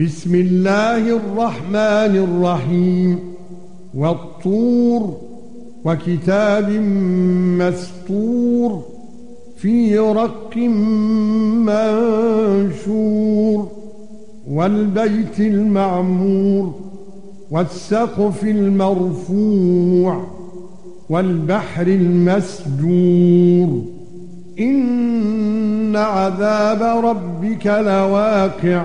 بسم الله الرحمن الرحيم. والطور وكتاب مسطور في رق منشور. والبيت المعمور والسقف المرفوع والبحر المسجور. إن عذاب ربك لواقع.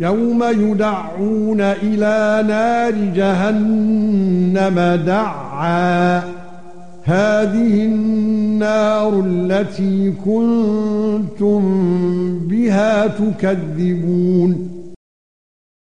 يوم يدعون إلى نار جهنم دعا. هذه النار التي كنتم بها تكذبون.